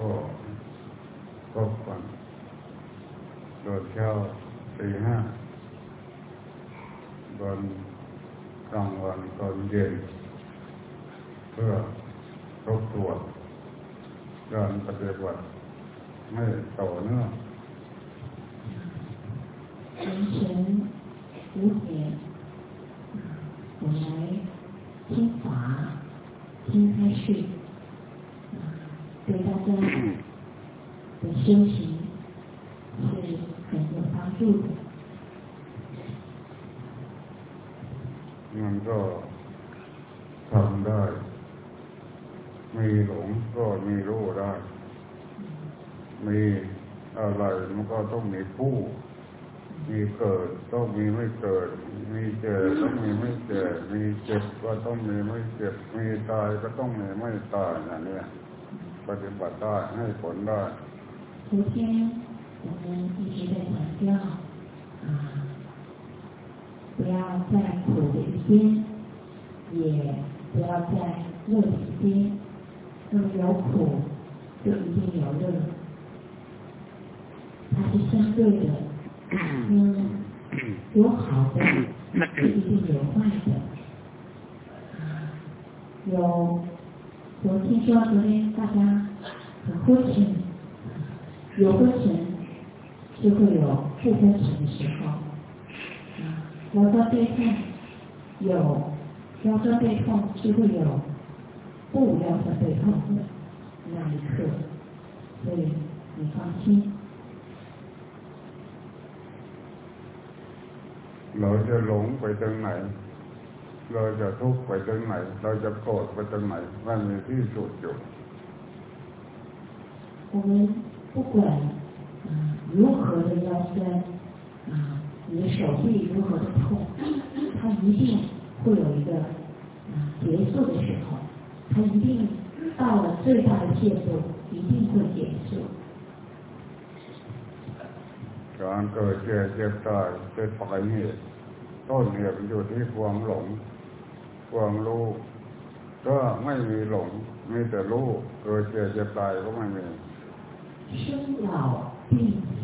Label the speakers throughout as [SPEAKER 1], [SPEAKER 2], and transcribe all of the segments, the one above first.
[SPEAKER 1] ก็พบกันตอนเช้าตีห้าตอนกลางวันตอนเย็น เพื่อทบทวนการปฏิบัติให้ต่อเนื่อง
[SPEAKER 2] 晨晨五点，我来听法，听开示。 对大家的修行是很有帮助的。
[SPEAKER 1] มันก็ทำได้มีหลงก็มีรู้ได้ มีอะไรมันก็ต้องมีผู้ มีเกิดต้องมีไม่เกิด มีเจ็บต้องมีไม่เจ็บมีเจ็บก็ต้องมีไม่เจ็บ มีตายก็ต้องมีไม่ตายอย่างนี้ ปฏิบัติได้ให้ผลได้
[SPEAKER 2] 昨天我们一直在强调啊，不要在苦的一边，也不要在乐的一边。那么有苦就一定有乐，它是相对的。嗯，有好的就一定有坏的。有。 我听说昨天大家很昏沉，有昏沉就会有不昏沉的时候。腰酸背痛有腰酸背痛就会有不腰酸背痛的那一刻，所以你放心。
[SPEAKER 1] เราจะหลงไปทางไหน เราจะทุกข์ไปถึงไหนเราจะโกรธไปถึงไหนไม่มีที่สุดอยู่
[SPEAKER 2] 我们不管啊如何的腰酸啊，你的手臂如何的痛，它一定会有一个啊结束的时候，它一定到了最大的限度，一定会结束。
[SPEAKER 1] การเกิดเจ็บเจ็บตายเป็นปลายเหตุต้นเหตุอยู่ที่ความหลง ความรู้ก็ไม่มีหลงมีแต่รู้เกิดเจ็บจะตายก็ไม่มี
[SPEAKER 2] 生老病死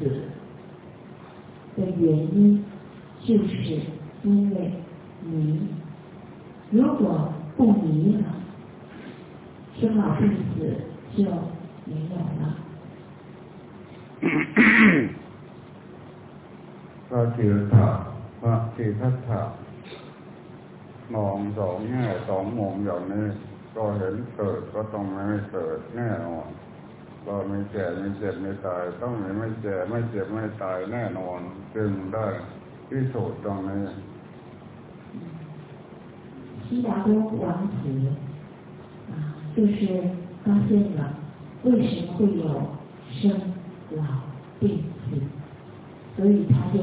[SPEAKER 2] 的原因就是因为迷。如果不迷了，生老病死就没有了。
[SPEAKER 1] พระจิตถะพระจิตถะ มองสองแง่สองมุมอย่างนี้ก็เห็นเกิดก็ต้องไม่เกิดแน่นอนก็ไม่แก่ไม่เจ็บไม่ตาย ต้องไม่ไม่แก่ไม่เจ็บไม่ตายแน่นอนจึงได้ที่สุดตรงนี้
[SPEAKER 2] 悉达多王子啊，就是发现了为什么会有生老病死，所以他就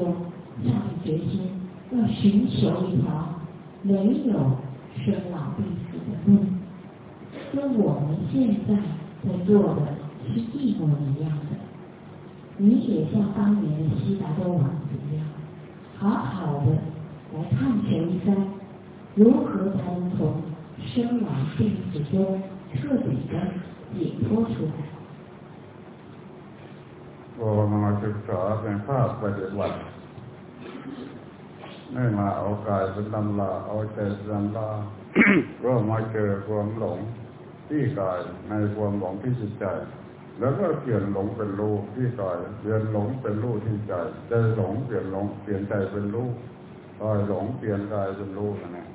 [SPEAKER 2] 下定决心要寻求一条 没有生老病死的路，跟我们现在在做的是一模一样的。你也像当年的悉达多王子一样，好好的来探求一番，如何才能从生老病死中彻底的解脱出来。
[SPEAKER 1] 我们ศึกษาเป็นภาพปฏิบัติ ไม่มาเอากายเป็นตำลาเอาใจเป็นตำลาก็มาเจอความหลงที่กายในความหลงที่จิตใจ แล้วก็เปลี่ยนหลงเป็นรู้ที่กายเปลี่ยนหลงเป็นรู้ที่ใจใจหลงเปลี่ยนหลงเปลี่ยนใจเป็นรู้กายหลงเปลี่ยนกายเป็นรู้นะ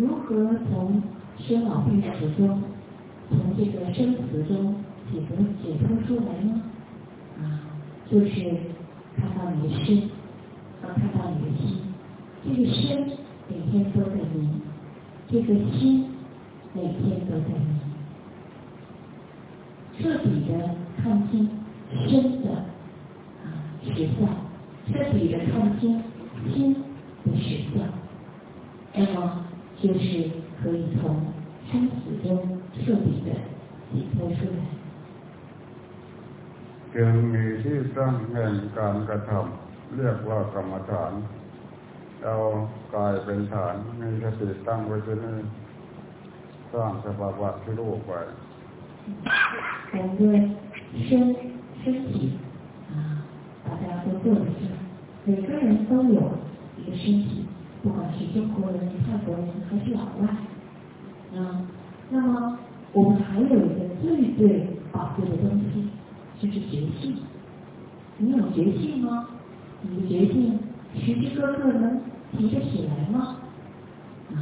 [SPEAKER 2] 如何从生老病死中，从这个生死中解脱解脱出来呢？ 就是看到你的身， 和看到你的心。这个身每天都在迷，这个心每天都在迷。彻底的看清身的啊实相，彻底的看清心的实相，那么就是可以从生死中彻底的解脱出来。
[SPEAKER 1] ยังมีที่ตั้งแห่งการกระทำ เรียกว่ากรรมฐานเอากายเป็นฐานมีสติตั้งไว้ที่นี่สร้างสภาวะที่รู้ไป
[SPEAKER 2] 我们的身身体啊，大家都做的是，每个人都有一个身体，不管是中国人、泰国人还是老外，啊，那么我们还有一个最最宝贵的东西，就是觉性。你有觉性吗？ 你的决定时时刻刻能提得起来吗？啊，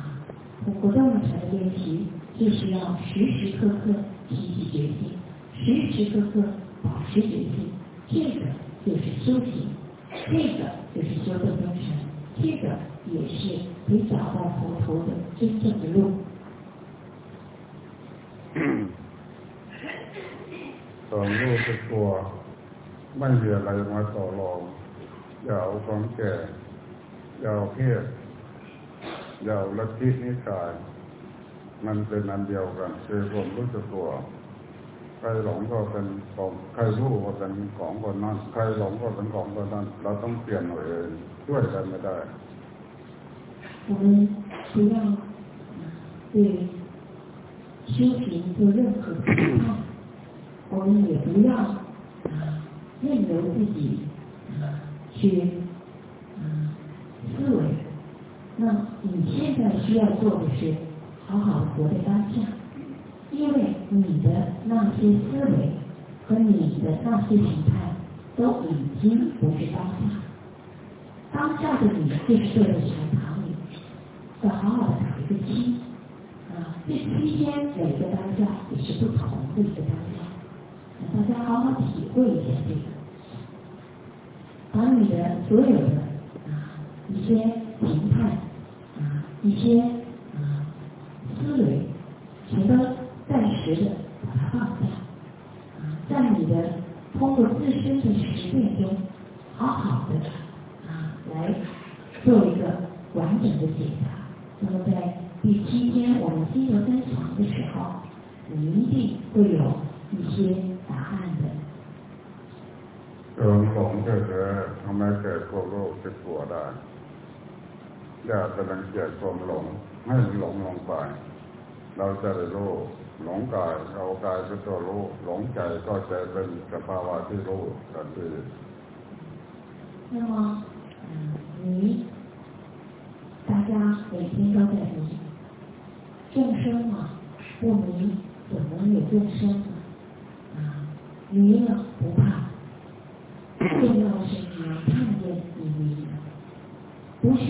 [SPEAKER 2] 我回到那场的练习，就是要时时刻刻提起决心，时时刻刻保持决心。这个就是修行，这个就是修正精神，这个也是你找到佛陀的真正的路。
[SPEAKER 1] 嗯。อะไรมาต่อรองอย่าเอาความแก่อย่าเอาเพศอย่าเอาลัทธินิสัยมันเป็นอันเดียวกันคือความรู้สึกตัวใครหลงก็เป็นของใครรู้ก็เป็นของคนนั้นใครหลงก็เป็นของคนนั้นเราต้องเปลี่ยนหน่อยเองช่วยกันไม่ได้
[SPEAKER 2] 我们不要对修行做任何评判，我们也不要任由自己 去思维。那你现在需要做的是好好活在当下。因为你的那些思维和你的那些形态都已经不是当下，当下的你就是坐在禅堂里，要好好的打一个七啊，这七天每个当下也是不同的一个当下，大家好好体会一下这个，把你的所有的啊一些形态啊一些啊思维全都。暂时的把它放下，啊，在你的通过自身的实践中，好好的啊来做一个完整的解答。那么在第七天我们心得分享的时候，你一定ำ
[SPEAKER 1] ให้เกิดความโลภเป็นตัวได้อย่าไปรังเกียจความหลงให้หลงลงไปเราจะได้รู้หลงกายเรากายเป็นตัวรู้หลงใจก็จะเป็นสภาวะที่รู้ทันที
[SPEAKER 2] 那么，嗯，迷，大家每天都在迷，众生嘛，不迷怎么有众生呢？啊，迷了不怕，重要是你要 看见你迷，不是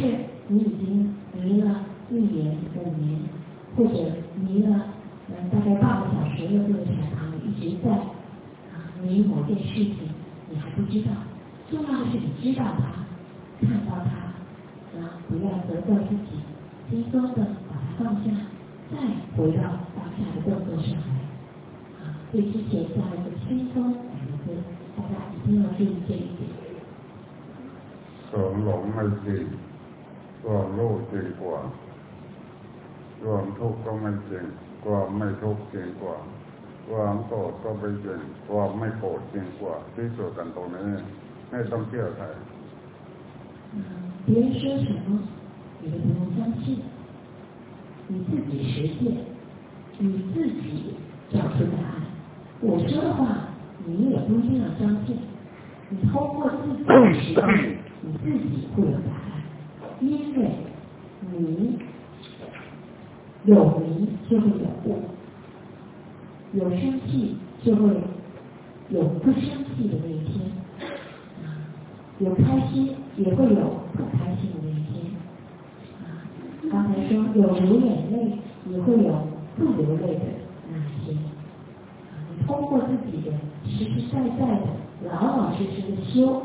[SPEAKER 2] 你已经迷了一年、五年，或者迷了嗯。大概半个小时又坐在禅堂里一直在啊迷某件事情，你还不知道。重要的是你知道它，看到它，啊不要责怪自己，轻松的把它放下，再回到当下的动作上来。啊，对之前加一个轻松两个字，大家一定要注意这一点。
[SPEAKER 1] ความหลงไม่จริงความโลภจริงกว่าความทุกข์ก็ไม่จริงความไม่ทุกข์จริงกว่าความโกรธก็ไม่จริงความไม่โกรธจริงกว่าที่สุดกันตรงนี้ไม่ต้องเชื่อใคร
[SPEAKER 2] 别人说什么，你都不用相信，你自己实践，你自己找出答案。我说的话，你也不一定要相信。你通过自己的实践， 你自己会有答案，因为你。有迷就会有悟，有生气就会有不生气的那一天，有开心也会有不开心的那一天。刚才说有流眼泪也会有不流泪的那一天。你通过自己的实实在在的、老老实实的修，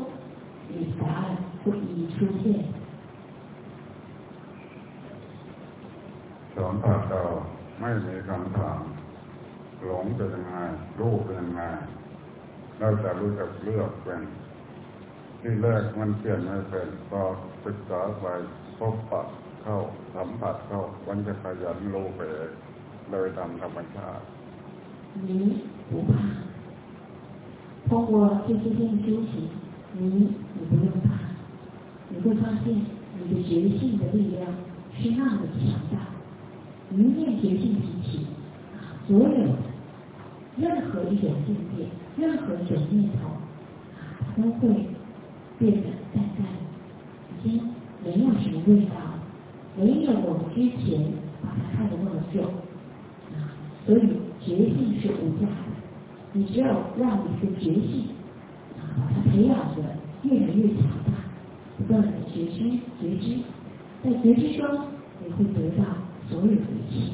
[SPEAKER 1] เราจะรู้จักเลือกเป็นที่แรกมันเปลี่ยนไม่เป็นพอศึกษาไปพบปะเข้าสัมผัสเข้าวันจะขยันรู้ไปเองเลยตามธรรมชาติ
[SPEAKER 2] 你不怕，通过这些天修行，你你不用怕，你会发现你的觉性的力量是那么强大。一念觉性提起，所有的任何一种境界， 任何一种念头都会变得淡淡，已经没有什么味道，没有我们之前把它看得那么重所以觉性是无价的，你只有让你的觉性把它培养的越来越强大，不断的觉知觉知，在觉知中你会得到所有的一切。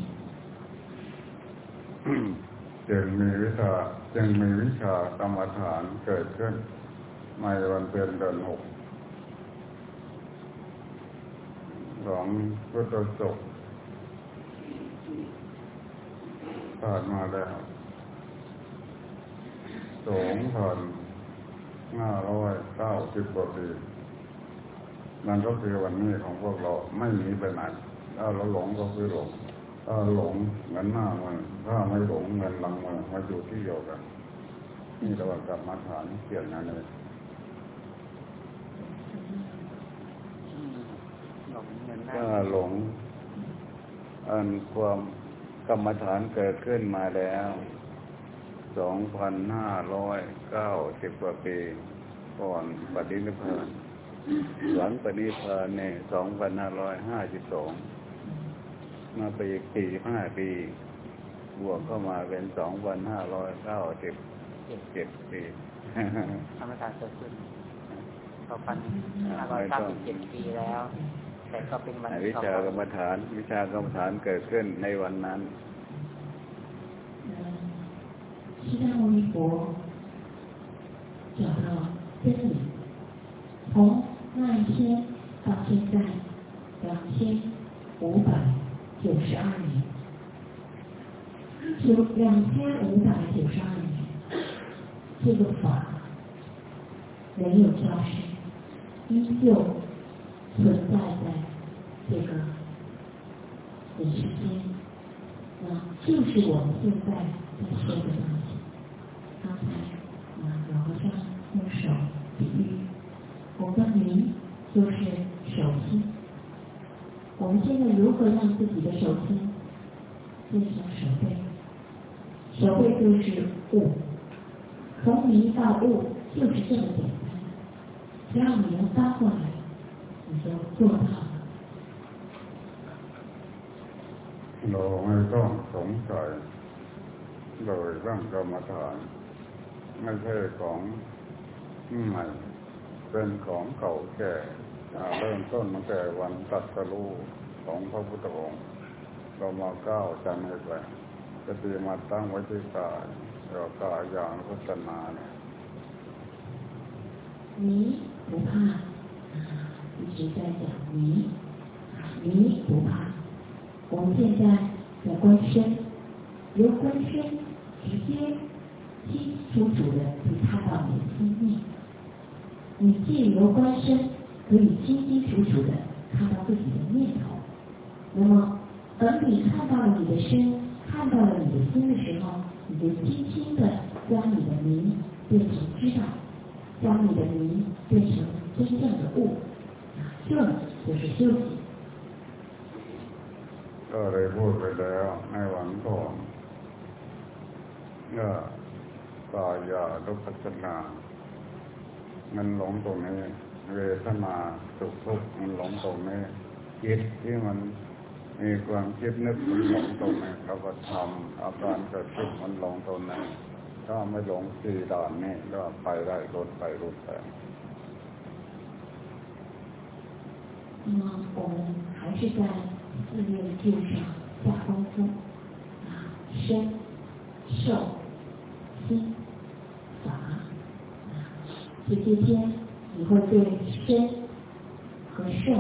[SPEAKER 1] 嗯，对，每的。 จึงมีวิชากรรมฐานเกิดขึ้น ในวันเป็นเดือนหกของพุทธศกผ่านมาแล้วสองพันห้าร้อยเก้าสิบกว่าปีนั่นก็คือวันนี้ของพวกเราไม่หนีไปไหนถ้าเราหลงก็คือหลง ถ้าหลงเงินหน้ามันถ้าไม่หลงเงินหลังมันมาอยู่ที่เดียวกันนี่ระหว่างกรรมฐานเปลี่ยนงานเลยถ้าหลงอันความกรรมฐานเกิดขึ้นมาแล้วสองพันห้าร้อยเก้าสิบกว่าปีก่อนปฏินิพพานหลังปฏินิพพานเนี่ยสองพันห้าร้อยห้าสิบสอง มาไปอีกสี่ห้าปี บวกเข้ามาเป็นสองพันห้าร้อยเก้าสิบเจ็ดปี
[SPEAKER 3] ธรรมศาสตร์เกิดขึ้นสองพันห้าร้อยเก้าสิบเจ็ดปีแล้ว แต่ก็เป็นวัน
[SPEAKER 1] วิชากรรมฐาน วิชากรรมฐานเกิดขึ้นในวันนั้น
[SPEAKER 2] 释迦牟尼佛找到真理，从那一天到现在两千五百 九十二年，九两千五百九十二年，这个法没有消失，依旧存在在这个人世间，那就是我们现在在说的东西。刚才啊，老和尚用手比喻，我们名就是手心。我们现在如何让自己的手心变成手背？手背就是悟，从迷到悟就是这么简单。只要你能翻过来，你就做到了。
[SPEAKER 1] เราไม่ต้องสงสัยโดยร่างกรรมฐานไม่ใช่ของใหม่เป็นของเก่าแก่เริ่มต้นมาแต่วันตัดสรู้ ของพระพุทธองค์เรามาก้าวจันให้ไปจะตีมาตั้งไว้ที่กายเรากายอย่างพุทธนาเนี่ย
[SPEAKER 2] 你不怕，一直在讲你，你不怕。我们现在在观身，由观身直接清清楚楚的去看到你的心念。你借由观身。可以清清楚楚的看到自己的念头。 那么，等你看到了你的身，看到了你的心的时候，你就轻轻的将你的名变成知道，将你的名变成真正的悟，这就是修行。
[SPEAKER 1] ก็ได้พูดไปแล้วในวันก่อนก็ตายาลุปัสนามันหลงตรงนี้เวทนาสุขทุกข์มันหลงตรงนี้จิตที่มัน มีความคิดนึกมันหลงตรงนี้เราก็ทำอาการเกิดขึ้นมันหลงตรงนั้นถ้าไม่หลงสี่ด่านนี้ก็ไปได้รถไปรถไป
[SPEAKER 2] 那么我们还是在自愿路上下功夫啊，身、受、心、法，这 这些天你会对身和肾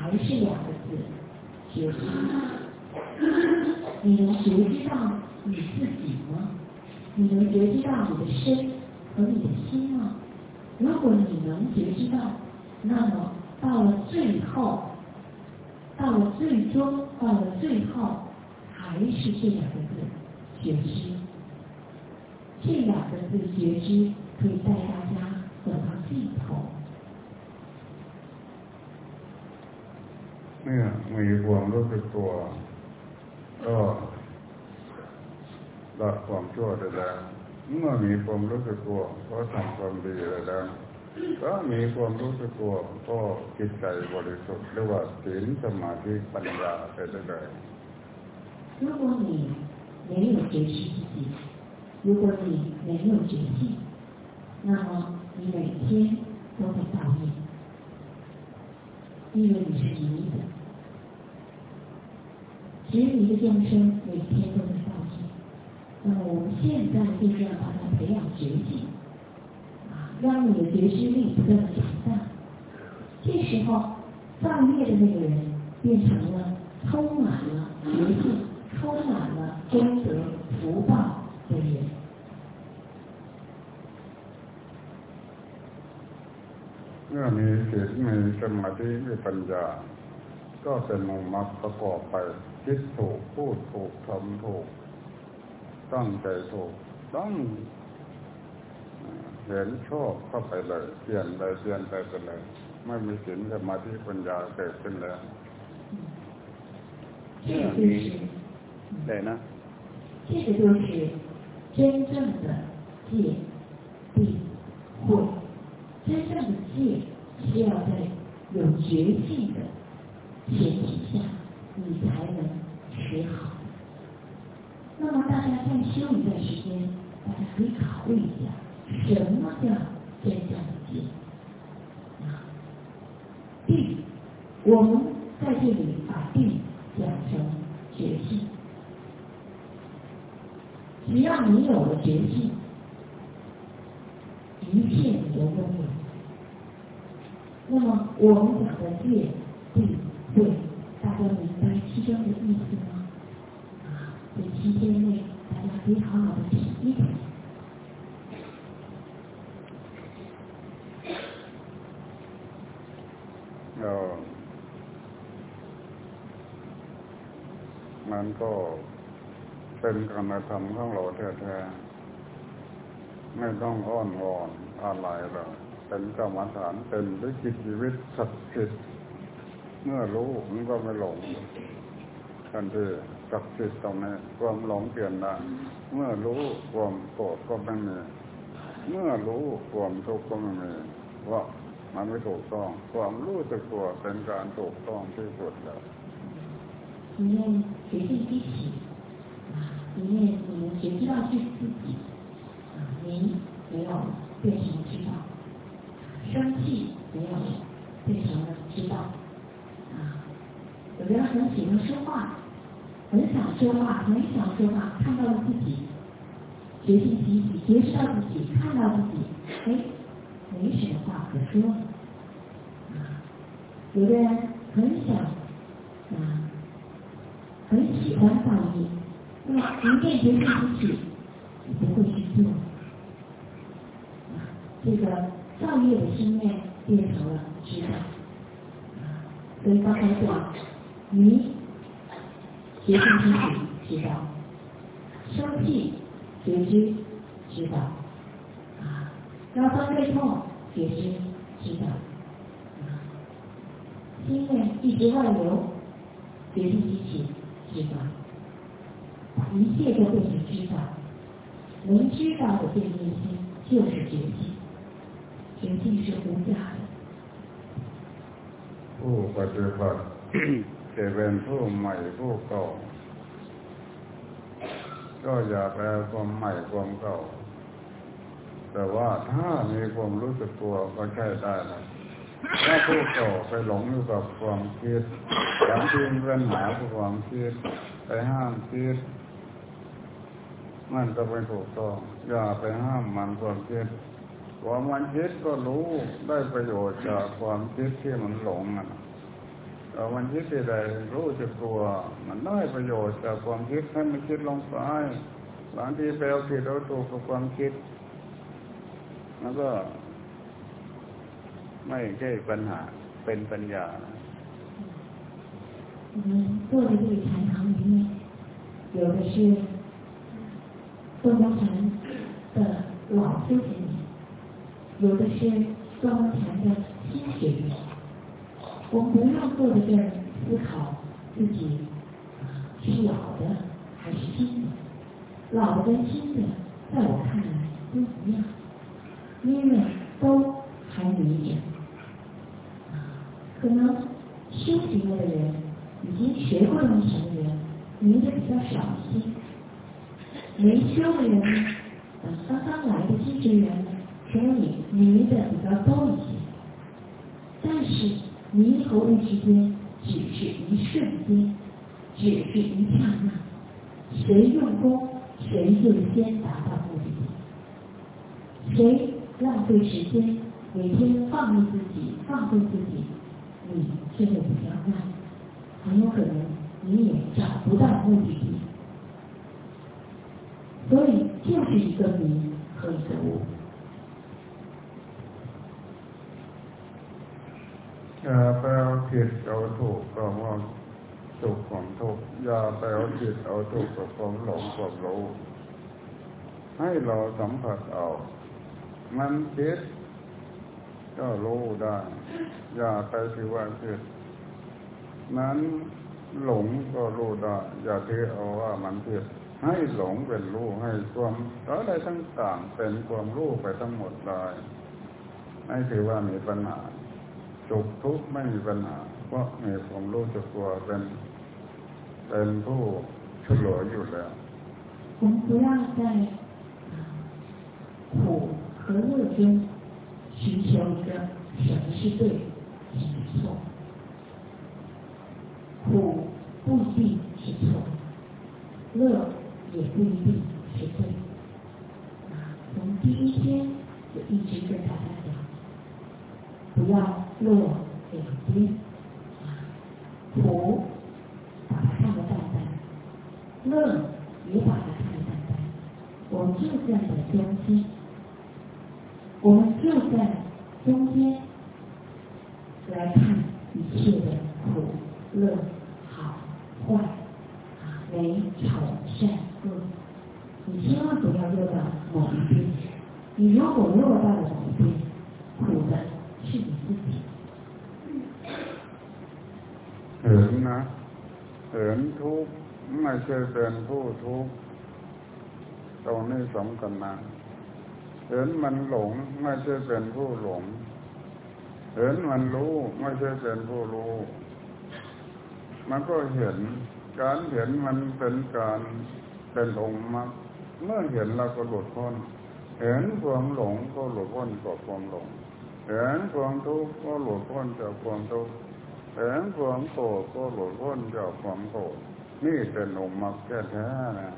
[SPEAKER 2] 还是两个字，觉知。你能觉知到你自己吗？你能觉知到你的身和你的心吗？如果你能觉知到，那么到了最后，到了最终，到了最后，还是这两个字，觉知。这两个字觉知可以带大家
[SPEAKER 1] เมื่อมีความรู้สึกตัว ก็ละความชั่วได้แล้วเมื่อมีความรู้สึกตัว ก็ทำความดีได้แล้วถ้ามีความรู้สึกตัว ก็จิตใจบริสุทธิ์เรียกว่าศีลสมาธิปัญญาไปได้เลย
[SPEAKER 2] 如果你没有觉知自己，如果你没有觉性，那么你每天都在造业， 因为你是迷的。执迷的众生每天都在造业，那么我们现在就是要把它培养觉性，啊，让你的觉知力不断的强大。这时候造业的那个人变成了充满了觉性、充满了功德福报
[SPEAKER 1] มื่อมีศีลมีสมาธิมีปัญญา ก็เป็นมุมมรรคประกอบไปคิดถูกพูดถูกทำถูก ตั้งใจถูกต้องเห็นชอบเข้าไปเลยเปลี่ยนไปเปลี่ยนไปไปเลย ไม่มีศีลสมาธิปัญญาเกิดขึ้นแล้ว
[SPEAKER 2] 这个就是
[SPEAKER 1] ได้นะ
[SPEAKER 2] 这个就是真正的戒、定、慧。真正的戒 是要在有觉性的前提下，你才能学好。那么大家再修一段时间，大家可以考虑一下，什么叫真正的戒？啊，定，我们在这里把定讲成决心。只要你有了觉性，一切你都拥有。那么我们讲的戒、定、慧，大家明白其中的意思吗？啊，这七天内大家可以好好的体一体。
[SPEAKER 1] เรามันก็เป็นการกระทำของเราแท้ๆไม่ต้องอ้อนวอนอะไรหรอก เป็นกรรมฐานเป็นวิจิตชีวิตศักดิ์สิทธิ์เมื่อรู้มันก็ไม่หลงทันทีศักดิ์สิทธิ์ตรงนี้ความหลงเปลี่ยนได้เมื่อรู้ความโกรธก็ไม่มีเมื่อรู้ความทุกข์ก็ไม่มีว่ามันไม่ถูกต้อง ความรู้สึกตัวเป็นการถูกต้องที่สุดแล้ว
[SPEAKER 2] 里面觉性一起，啊，里面你们觉知道是自己，啊，您没有变成知道， 生气没有变成了知道，啊，有的人很喜欢说话，很想说话，很想说话，看到了自己，觉性提起，觉知到自己，看到自己，哎，没什么话可说，啊，有的人很想，啊。很喜欢造业，那么一念觉性提起，不会去做。啊，这个造业的心念变成了知道。所以刚才讲，迷觉性清楚知道，生气觉知知道，啊，腰酸背痛觉知知道，啊，心念一直外流觉性激起知道，一切都变成知道，能知道的这念心就是觉性，觉性是无价的。
[SPEAKER 1] ผู้ปฏิบัติจะเป็นผู้ใหม่ผู้เก่า ก็อย่าแปลความใหม่ความเก่า แต่ว่าถ้ามีความรู้สึกตัวก็ใช่ได้นะถ้าผู้เก่าไปหลงอยู่กับความคิดบางทีปัญหาคือความคิดไปห้ามคิดมันก็ไม่ถูกต้องอย่าไปห้ามมันความคิด ความมันคิดก็รู้ได้ประโยชน์จากความคิดที่มันหลงมันแต่มันคิดที่ใดรู้จะกลัว มันได้ประโยชน์จากความคิดให้มันคิดลงไปบางทีไปเอาผิดเอาถูกกับความคิดแล้วก็ ไม่ใช่ปัญหาเป็นปัญญา
[SPEAKER 2] 我们坐在这里禅堂里面，有的是东方禅的老修行人， 有的是东方禅的新学员。我们不要坐在这儿思考自己是老的还是新的，老的新的在我看来都一样，因为都还迷着。可能修行了的人，已经学过东西的人，迷的比较少一些；没修的人呢，刚刚来的新学员呢，可能你迷的比较多一些。但是迷和悟之间只是一瞬间，只是一谁用功谁就先达到目的。谁浪费时间，每天放任自己，放纵自己，你就会比较慢，很有可能你也找不到目的地。所以就是一个名和一个
[SPEAKER 1] 物。 ผิดเอาถูกกับความสุขความทุกข์อย่าไปเอาผิดเอาถูกกับความหลงความรู้ให้เราสัมผัสเอา มันคิดก็รู้ได้ อย่าไปถือว่าคิดนั้นหลงก็รู้ได้ อย่าถือเอาว่ามันผิดให้หลงเป็นรู้ให้ความอะไรทั้งต่างเป็นความรู้ไปทั้งหมดเลยไม่ถือว่ามีปัญหาสุขทุกข์ไม่มีปัญหาเพราะมีความรู้จักตัวเป็น 本部是有人就是
[SPEAKER 2] 我们不要在苦和乐中寻求一个什么是对什么错。苦不一定是错乐也不一定一切的苦乐。坏，美丑善恶，你千万不要落到某一边。你如果落到了某一边，苦的是你自己。
[SPEAKER 1] เห็นนะเห็นทุกข์ไม่ใช่เป็นผู้ทุกข์ตรงนี้สำคัญนะเห็นมันหลงไม่ใช่เป็นผู้หลง เห็นมันรู้ไม่ใช่เป็นผู้รู้มันก็เห็นการเห็นมันเป็นการเป็นองค์มรรคเมื่อเห็นเราก็หลุดพ้นเห็นความหลงก็หลุดพ้นจากความหลงเห็นความทุกข์ก็หลุดพ้นจากความทุกข์เห็นความโกรธก็หลุดพ้นจากความโกรธนี่เป็นองค์มรรคแท้ๆนะ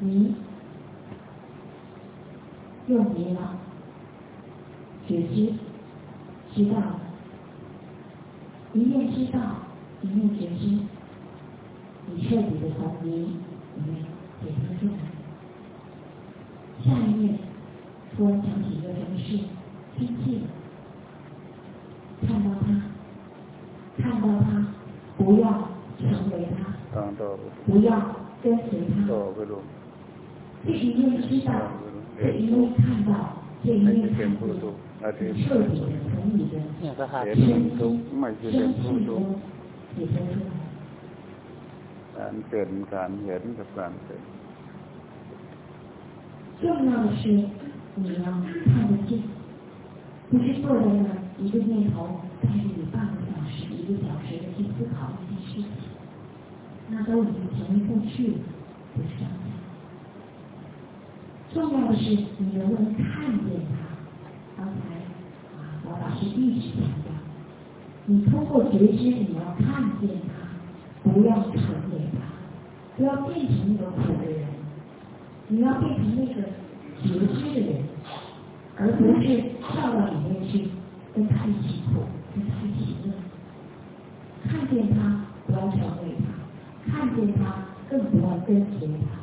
[SPEAKER 2] 你用你了， 觉知，知道，一面知道，一面觉知，你彻底的从迷里面解脱出来。下一面突然想起一个什么事，生气，看到他，看到他，不要成为他，
[SPEAKER 1] 不要跟随他。
[SPEAKER 2] 这一面知道，这一面看到，这一面看见。
[SPEAKER 1] ทุ，กข์อาทิตย์
[SPEAKER 2] 彻底的从你的
[SPEAKER 3] เนี่ยก็ขาด
[SPEAKER 1] เห็นมันทุกข์ไม่ใช่เป็น
[SPEAKER 2] 生
[SPEAKER 1] ผู้
[SPEAKER 2] 气
[SPEAKER 1] ทุกข์
[SPEAKER 2] 中体现出来。
[SPEAKER 1] การเป็นการเห็นกับการเป็น
[SPEAKER 2] 重要的是你要看得见，不是坐在那儿一个念头带着你半个小时、一个小时的去思考一件事情，那都已经前一步去了，不是这样的。重要的是你能不能看见它。刚才啊， 是一直强调，你通过觉知，你要看见它，不要成为它，不要变成那个苦的人。你要变成那个觉知的人，而不是跳到里面去跟他一起苦，跟他一起乐。看见他，不要成为他；看见他，更不要跟随他。